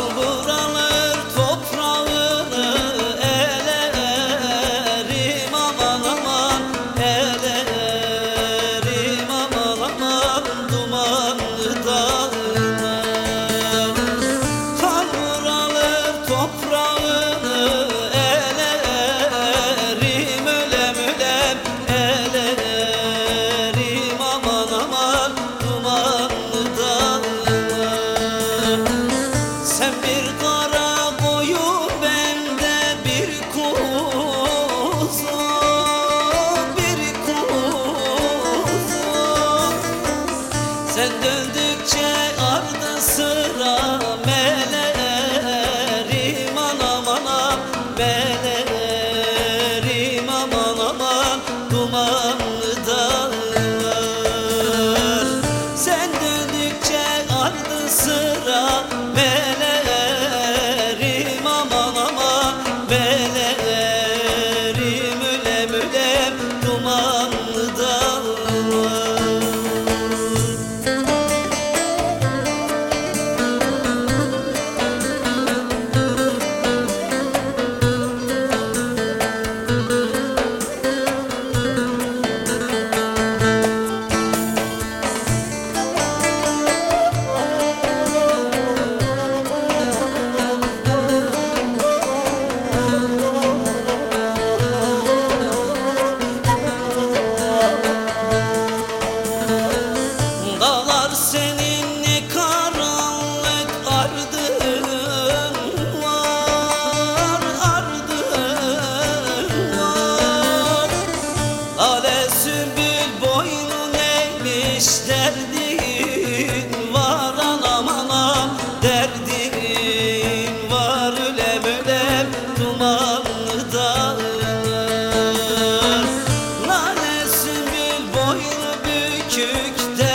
Yalvur olsun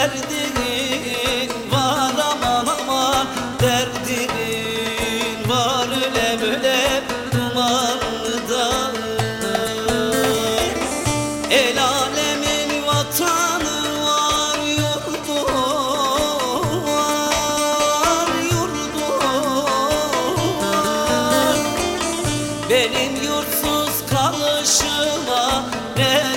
derdinin var aman aman. Derdinin var öyle böyle el alemin vatanı var yurdu var yurdu benim yurtsuz kalışıma ne